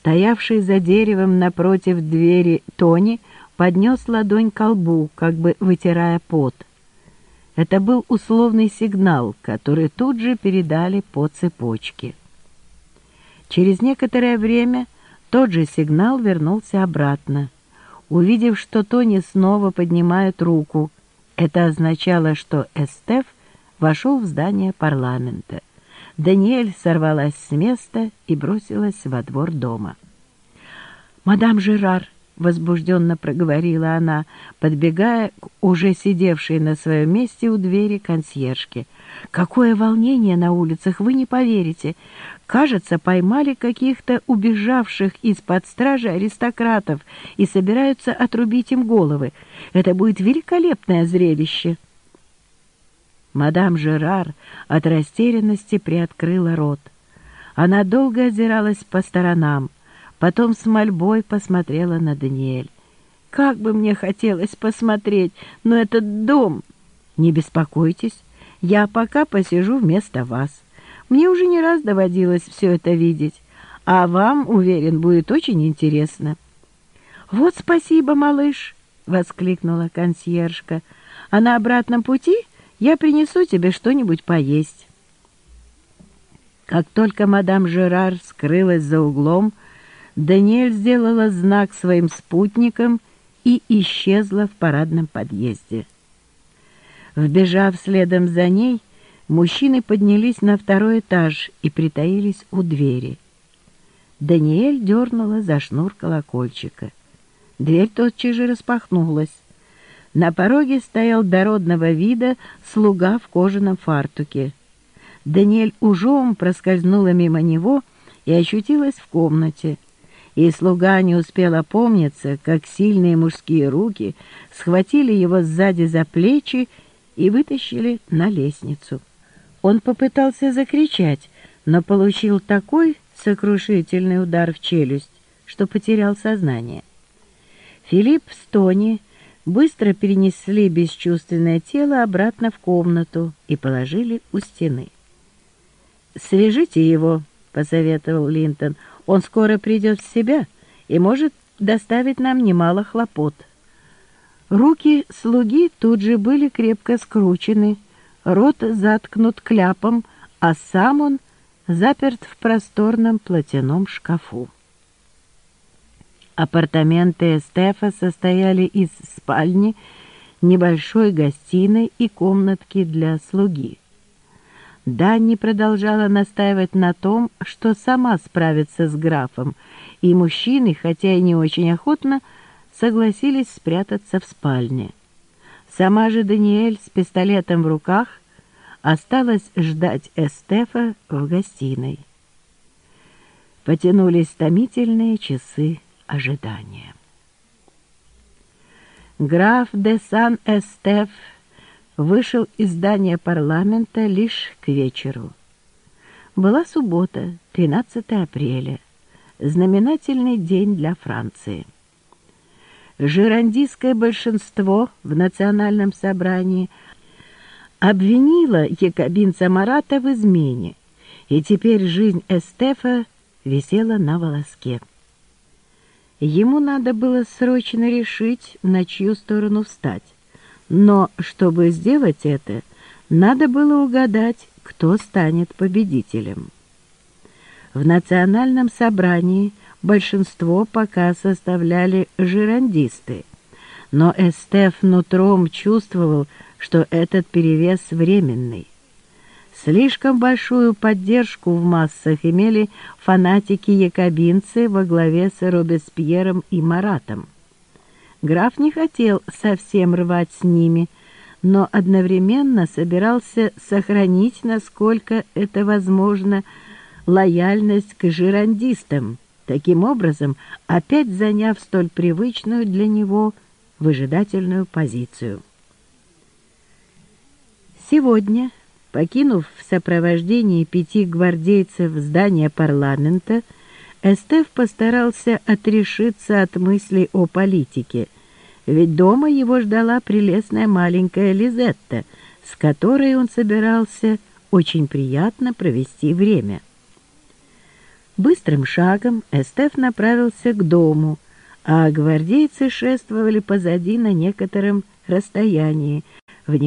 Стоявший за деревом напротив двери Тони поднес ладонь к колбу, как бы вытирая пот. Это был условный сигнал, который тут же передали по цепочке. Через некоторое время тот же сигнал вернулся обратно. Увидев, что Тони снова поднимает руку, это означало, что Эстеф вошел в здание парламента. Даниэль сорвалась с места и бросилась во двор дома. «Мадам Жерар!» — возбужденно проговорила она, подбегая к уже сидевшей на своем месте у двери консьержке. «Какое волнение на улицах, вы не поверите! Кажется, поймали каких-то убежавших из-под стражи аристократов и собираются отрубить им головы. Это будет великолепное зрелище!» Мадам Жерар от растерянности приоткрыла рот. Она долго озиралась по сторонам, потом с мольбой посмотрела на Даниэль. «Как бы мне хотелось посмотреть, но этот дом...» «Не беспокойтесь, я пока посижу вместо вас. Мне уже не раз доводилось все это видеть, а вам, уверен, будет очень интересно». «Вот спасибо, малыш!» — воскликнула консьержка. «А на обратном пути я принесу тебе что-нибудь поесть». Как только мадам Жерар скрылась за углом, Даниэль сделала знак своим спутникам и исчезла в парадном подъезде. Вбежав следом за ней, мужчины поднялись на второй этаж и притаились у двери. Даниэль дернула за шнур колокольчика. Дверь тотчас же распахнулась. На пороге стоял дородного вида слуга в кожаном фартуке. Даниэль ужом проскользнула мимо него и очутилась в комнате. И слуга не успел опомниться, как сильные мужские руки схватили его сзади за плечи и вытащили на лестницу. Он попытался закричать, но получил такой сокрушительный удар в челюсть, что потерял сознание. Филипп Стони быстро перенесли бесчувственное тело обратно в комнату и положили у стены. «Свяжите его», — посоветовал Линтон. «Он скоро придет в себя и может доставить нам немало хлопот». Руки слуги тут же были крепко скручены, рот заткнут кляпом, а сам он заперт в просторном платяном шкафу. Апартаменты Эстефа состояли из спальни, небольшой гостиной и комнатки для слуги. Данни продолжала настаивать на том, что сама справится с графом, и мужчины, хотя и не очень охотно, согласились спрятаться в спальне. Сама же Даниэль с пистолетом в руках осталась ждать Эстефа в гостиной. Потянулись томительные часы ожидания. Граф де Сан-Эстеф вышел из здания парламента лишь к вечеру. Была суббота, 13 апреля, знаменательный день для Франции. Жирандийское большинство в национальном собрании обвинило якобинца Марата в измене, и теперь жизнь Эстефа висела на волоске. Ему надо было срочно решить, на чью сторону встать. Но, чтобы сделать это, надо было угадать, кто станет победителем. В национальном собрании большинство пока составляли жирандисты, но Эстеф нутром чувствовал, что этот перевес временный. Слишком большую поддержку в массах имели фанатики-якобинцы во главе с Робеспьером и Маратом. Граф не хотел совсем рвать с ними, но одновременно собирался сохранить, насколько это возможно, лояльность к жирандистам, таким образом опять заняв столь привычную для него выжидательную позицию. Сегодня Покинув в сопровождении пяти гвардейцев здание парламента, Эстеф постарался отрешиться от мыслей о политике, ведь дома его ждала прелестная маленькая Лизетта, с которой он собирался очень приятно провести время. Быстрым шагом Эстеф направился к дому, а гвардейцы шествовали позади на некотором расстоянии,